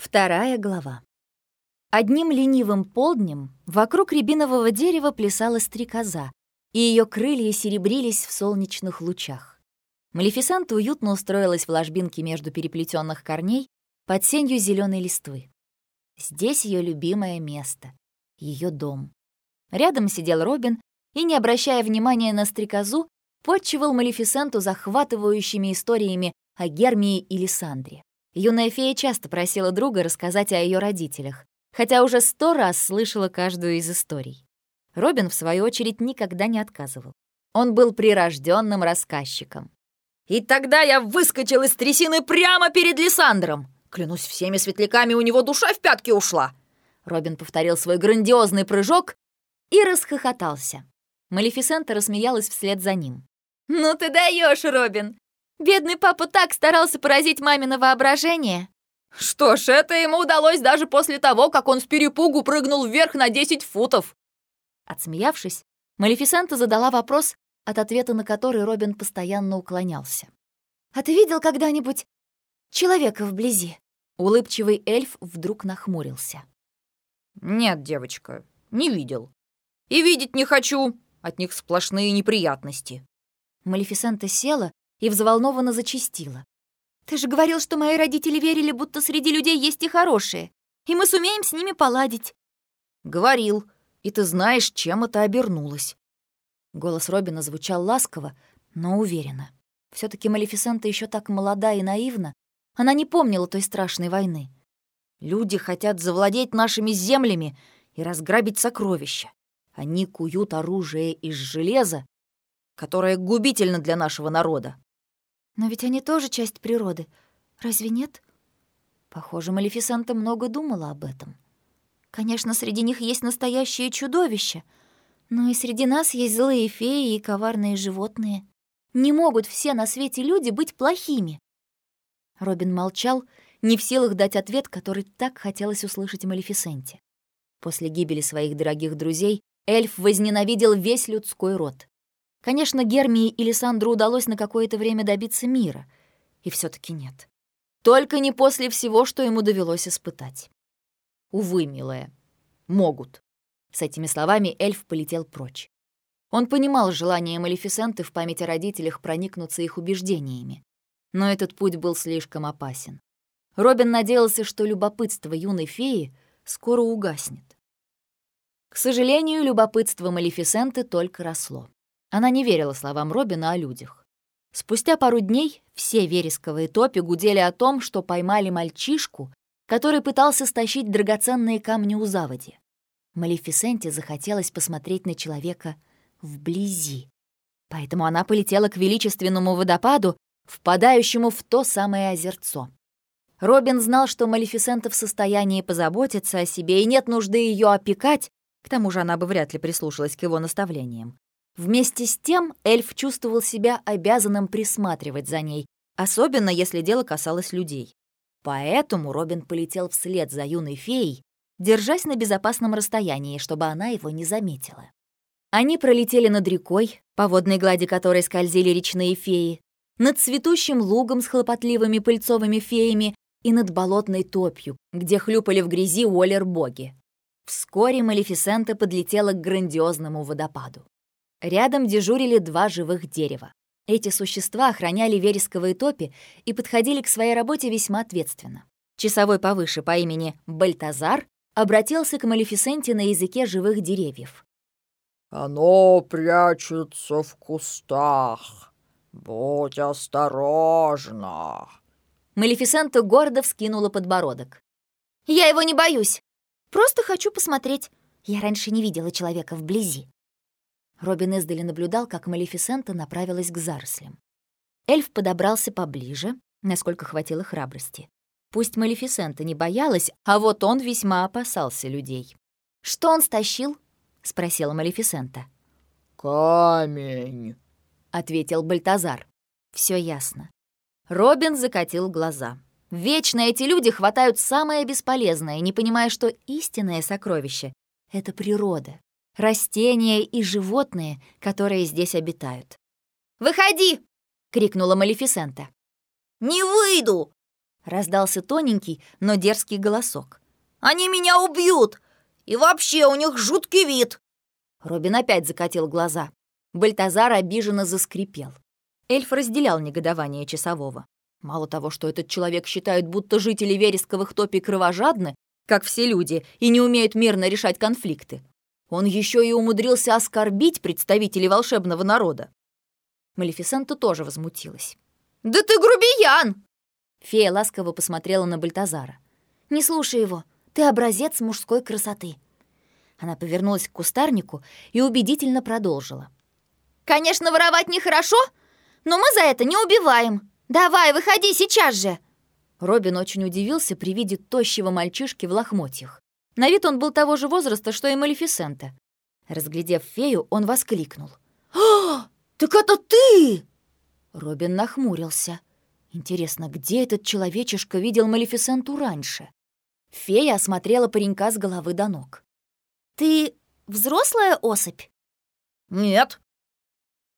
Вторая глава. Одним ленивым полднем вокруг рябинового дерева плясала стрекоза, и ее крылья серебрились в солнечных лучах. Малефисента уютно устроилась в ложбинке между переплетенных корней под сенью зеленой листвы. Здесь ее любимое место, ее дом. Рядом сидел Робин и, не обращая внимания на стрекозу, подчивал Малефисенту захватывающими историями о Гермии и Лиссандре. Юная фея часто просила друга рассказать о ее родителях, хотя уже сто раз слышала каждую из историй. Робин, в свою очередь, никогда не отказывал. Он был прирожденным рассказчиком. «И тогда я выскочил из трясины прямо перед Лиссандром! Клянусь всеми светляками, у него душа в пятки ушла!» Робин повторил свой грандиозный прыжок и расхохотался. Малефисента рассмеялась вслед за ним. «Ну ты даешь, Робин! Бедный папа так старался поразить мамино воображение. Что ж, это ему удалось даже после того, как он с перепугу прыгнул вверх на 10 футов. Отсмеявшись, Малефисента задала вопрос, от ответа на который Робин постоянно уклонялся. «А ты видел когда-нибудь человека вблизи?» Улыбчивый эльф вдруг нахмурился. «Нет, девочка, не видел. И видеть не хочу. От них сплошные неприятности». Малефисента села и взволнованно зачастила. «Ты же говорил, что мои родители верили, будто среди людей есть и хорошие, и мы сумеем с ними поладить». «Говорил, и ты знаешь, чем это обернулось». Голос Робина звучал ласково, но уверенно. все таки Малефисента еще так молода и наивна, она не помнила той страшной войны. Люди хотят завладеть нашими землями и разграбить сокровища. Они куют оружие из железа, которое губительно для нашего народа. Но ведь они тоже часть природы, разве нет? Похоже, Малефисента много думала об этом. Конечно, среди них есть настоящие чудовища, но и среди нас есть злые феи и коварные животные. Не могут все на свете люди быть плохими. Робин молчал, не в силах дать ответ, который так хотелось услышать Малефисенте. После гибели своих дорогих друзей эльф возненавидел весь людской род. Конечно, Гермии и Лиссандру удалось на какое-то время добиться мира. И все таки нет. Только не после всего, что ему довелось испытать. Увы, милая, могут. С этими словами эльф полетел прочь. Он понимал желание Малефисенты в память о родителях проникнуться их убеждениями. Но этот путь был слишком опасен. Робин надеялся, что любопытство юной феи скоро угаснет. К сожалению, любопытство Малефисенты только росло. Она не верила словам Робина о людях. Спустя пару дней все вересковые топи гудели о том, что поймали мальчишку, который пытался стащить драгоценные камни у заводи. Малефисенте захотелось посмотреть на человека вблизи. Поэтому она полетела к величественному водопаду, впадающему в то самое озерцо. Робин знал, что Малефисента в состоянии позаботиться о себе, и нет нужды ее опекать, к тому же она бы вряд ли прислушалась к его наставлениям. Вместе с тем эльф чувствовал себя обязанным присматривать за ней, особенно если дело касалось людей. Поэтому Робин полетел вслед за юной феей, держась на безопасном расстоянии, чтобы она его не заметила. Они пролетели над рекой, по водной глади которой скользили речные феи, над цветущим лугом с хлопотливыми пыльцовыми феями и над болотной топью, где хлюпали в грязи Уоллер-боги. Вскоре Малефисента подлетела к грандиозному водопаду. Рядом дежурили два живых дерева. Эти существа охраняли вересковые топи и подходили к своей работе весьма ответственно. Часовой повыше по имени Бальтазар обратился к Малефисенте на языке живых деревьев. «Оно прячется в кустах. Будь осторожна!» Малефисента гордо вскинула подбородок. «Я его не боюсь. Просто хочу посмотреть. Я раньше не видела человека вблизи». Робин издали наблюдал, как Малефисента направилась к зарослям. Эльф подобрался поближе, насколько хватило храбрости. Пусть Малефисента не боялась, а вот он весьма опасался людей. «Что он стащил?» — спросила Малефисента. «Камень», — ответил Бальтазар. Все ясно. Робин закатил глаза. Вечно эти люди хватают самое бесполезное, не понимая, что истинное сокровище — это природа, растения и животные, которые здесь обитают. «Выходи!» — крикнула Малефисента. «Не выйду!» Раздался тоненький, но дерзкий голосок. «Они меня убьют! И вообще у них жуткий вид!» Робин опять закатил глаза. Бальтазар обиженно заскрипел. Эльф разделял негодование часового. Мало того, что этот человек считает, будто жители вересковых топий кровожадны, как все люди, и не умеют мирно решать конфликты, он еще и умудрился оскорбить представителей волшебного народа. Малефисента тоже возмутилась. «Да ты грубиян!» Фея ласково посмотрела на Бальтазара. «Не слушай его, ты образец мужской красоты». Она повернулась к кустарнику и убедительно продолжила. «Конечно, воровать нехорошо, но мы за это не убиваем. Давай, выходи сейчас же!» Робин очень удивился при виде тощего мальчишки в лохмотьях. На вид он был того же возраста, что и Малефисента. Разглядев фею, он воскликнул. «А, так это ты!» Робин нахмурился. Интересно, где этот человечишка видел Малефисенту раньше? Фея осмотрела паренька с головы до ног. «Ты взрослая особь?» «Нет».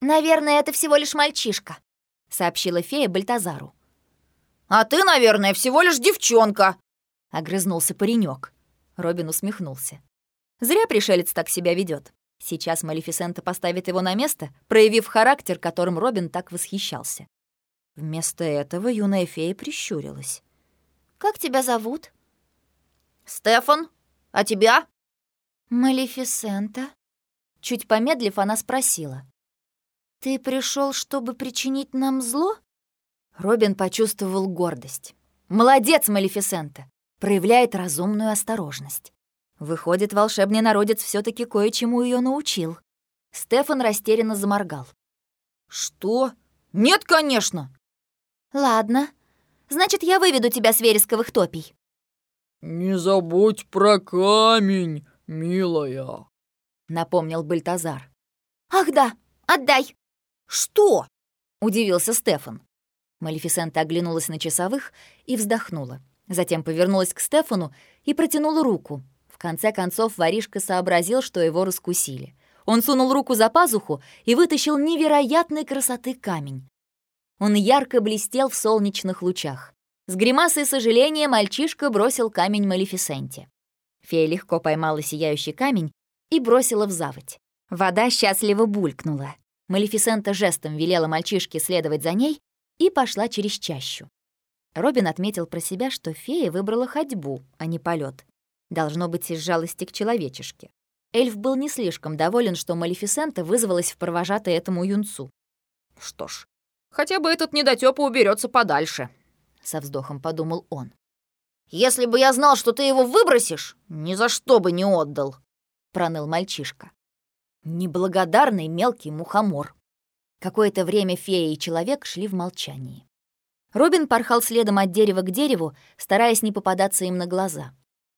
«Наверное, это всего лишь мальчишка», — сообщила фея Бальтазару. «А ты, наверное, всего лишь девчонка», — огрызнулся паренек. Робин усмехнулся. Зря пришелец так себя ведет. Сейчас Малефисента поставит его на место, проявив характер, которым Робин так восхищался. Вместо этого юная фея прищурилась. «Как тебя зовут?» «Стефан. А тебя?» «Малефисента». Чуть помедлив, она спросила. «Ты пришел, чтобы причинить нам зло?» Робин почувствовал гордость. «Молодец, Малефисента! Проявляет разумную осторожность. Выходит, волшебный народец все таки кое-чему ее научил. Стефан растерянно заморгал. «Что? Нет, конечно!» «Ладно. Значит, я выведу тебя с вересковых топий». «Не забудь про камень, милая», — напомнил Бальтазар. «Ах да, отдай!» «Что?» — удивился Стефан. Малефисента оглянулась на часовых и вздохнула. Затем повернулась к Стефану и протянула руку. В конце концов воришка сообразил, что его раскусили. Он сунул руку за пазуху и вытащил невероятной красоты камень. Он ярко блестел в солнечных лучах. С гримасой сожаления мальчишка бросил камень Малефисенте. Фея легко поймала сияющий камень и бросила в заводь. Вода счастливо булькнула. Малефисента жестом велела мальчишке следовать за ней и пошла через чащу. Робин отметил про себя, что фея выбрала ходьбу, а не полет. Должно быть из жалости к человечешке. Эльф был не слишком доволен, что Малефисента вызвалась в провожатый этому юнцу. «Что ж, хотя бы этот недотёпа уберется подальше», — со вздохом подумал он. «Если бы я знал, что ты его выбросишь, ни за что бы не отдал», — проныл мальчишка. Неблагодарный мелкий мухомор. Какое-то время фея и человек шли в молчании. Робин порхал следом от дерева к дереву, стараясь не попадаться им на глаза.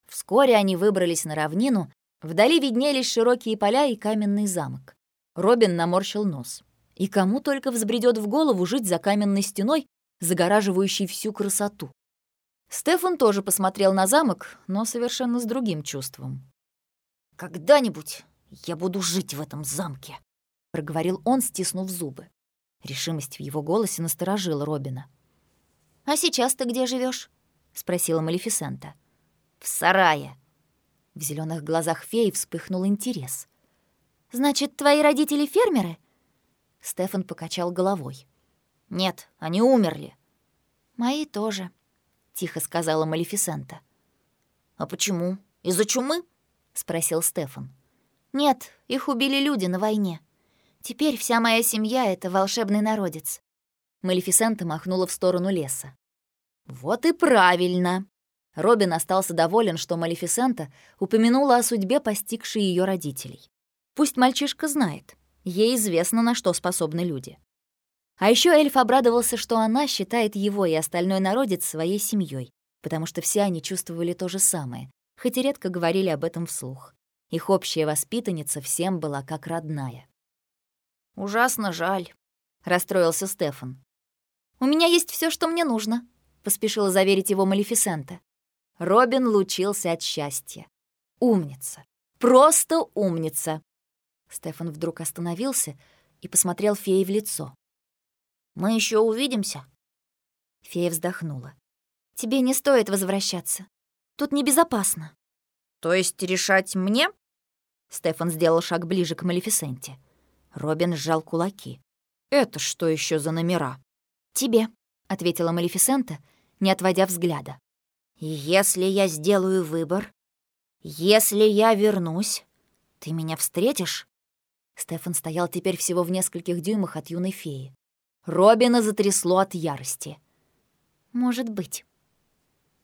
Вскоре они выбрались на равнину, вдали виднелись широкие поля и каменный замок. Робин наморщил нос. И кому только взбредет в голову жить за каменной стеной, загораживающей всю красоту. Стефан тоже посмотрел на замок, но совершенно с другим чувством. «Когда-нибудь я буду жить в этом замке», — проговорил он, стиснув зубы. Решимость в его голосе насторожила Робина. «А сейчас ты где живешь? спросила Малефисента. «В сарае». В зеленых глазах феи вспыхнул интерес. «Значит, твои родители фермеры?» Стефан покачал головой. «Нет, они умерли». «Мои тоже», — тихо сказала Малефисента. «А почему? Из-за чумы?» — спросил Стефан. «Нет, их убили люди на войне. Теперь вся моя семья — это волшебный народец». Малефисента махнула в сторону леса. Вот и правильно. Робин остался доволен, что Малефисента упомянула о судьбе постигшей ее родителей. Пусть мальчишка знает, ей известно, на что способны люди. А еще эльф обрадовался, что она считает его и остальной народец своей семьей, потому что все они чувствовали то же самое, хоть и редко говорили об этом вслух. Их общая воспитанница всем была как родная. «Ужасно жаль», — расстроился Стефан. «У меня есть все, что мне нужно», — поспешила заверить его Малефисента. Робин лучился от счастья. «Умница! Просто умница!» Стефан вдруг остановился и посмотрел фее в лицо. «Мы еще увидимся?» Фея вздохнула. Тебе не стоит возвращаться. Тут небезопасно. То есть решать мне? Стефан сделал шаг ближе к Малефисенте. Робин сжал кулаки. «Это что еще за номера?» «Тебе», — ответила Малефисента, не отводя взгляда. «Если я сделаю выбор, если я вернусь, ты меня встретишь?» Стефан стоял теперь всего в нескольких дюймах от юной феи. Робина затрясло от ярости. «Может быть».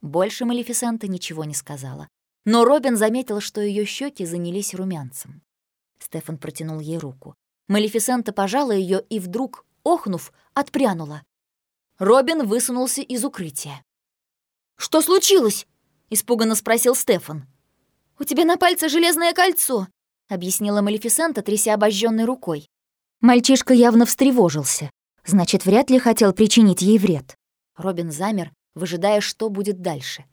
Больше Малефисента ничего не сказала. Но Робин заметил, что ее щеки занялись румянцем. Стефан протянул ей руку. Малефисента пожала ее и вдруг, охнув, отпрянула. Робин высунулся из укрытия. «Что случилось?» — испуганно спросил Стефан. «У тебя на пальце железное кольцо», — объяснила Малефисента, тряся обожженной рукой. Мальчишка явно встревожился. Значит, вряд ли хотел причинить ей вред. Робин замер, выжидая, что будет дальше.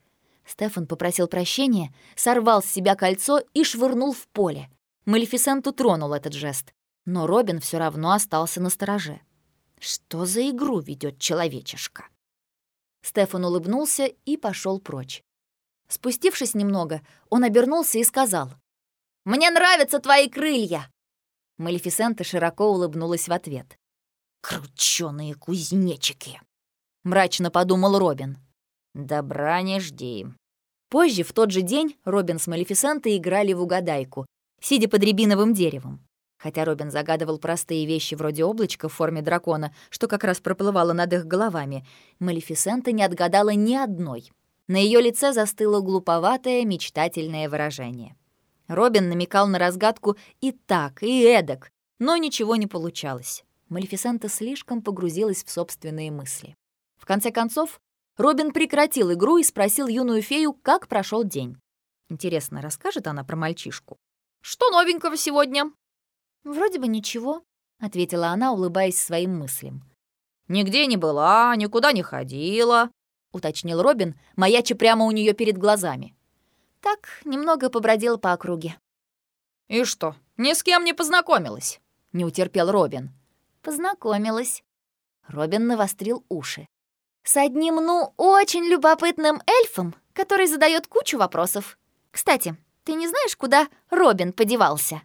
Стефан попросил прощения, сорвал с себя кольцо и швырнул в поле. Малефисенту тронул этот жест. Но Робин все равно остался на стороже. Что за игру ведет человечишка? Стефан улыбнулся и пошел прочь. Спустившись немного, он обернулся и сказал. «Мне нравятся твои крылья!» Малефисента широко улыбнулась в ответ. «Кручёные кузнечики!» — мрачно подумал Робин. «Добра не жди». Позже, в тот же день, Робин с Малефисентой играли в угадайку, сидя под рябиновым деревом. Хотя Робин загадывал простые вещи вроде облачка в форме дракона, что как раз проплывало над их головами, Малефисента не отгадала ни одной. На ее лице застыло глуповатое, мечтательное выражение. Робин намекал на разгадку и так, и эдак, но ничего не получалось. Малефисента слишком погрузилась в собственные мысли. В конце концов, Робин прекратил игру и спросил юную фею, как прошел день. Интересно, расскажет она про мальчишку? «Что новенького сегодня?» «Вроде бы ничего», — ответила она, улыбаясь своим мыслям. «Нигде не была, никуда не ходила», — уточнил Робин, маяча прямо у нее перед глазами. «Так, немного побродил по округе». «И что, ни с кем не познакомилась?» — не утерпел Робин. «Познакомилась». Робин навострил уши. «С одним, ну, очень любопытным эльфом, который задает кучу вопросов. Кстати, ты не знаешь, куда Робин подевался?»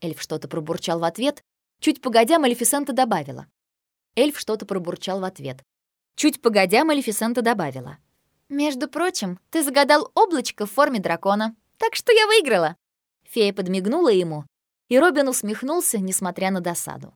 Эльф что-то пробурчал в ответ. Чуть погодя, Малефисента добавила. Эльф что-то пробурчал в ответ. Чуть погодя, Малефисента добавила. «Между прочим, ты загадал облачко в форме дракона, так что я выиграла». Фея подмигнула ему, и Робин усмехнулся, несмотря на досаду.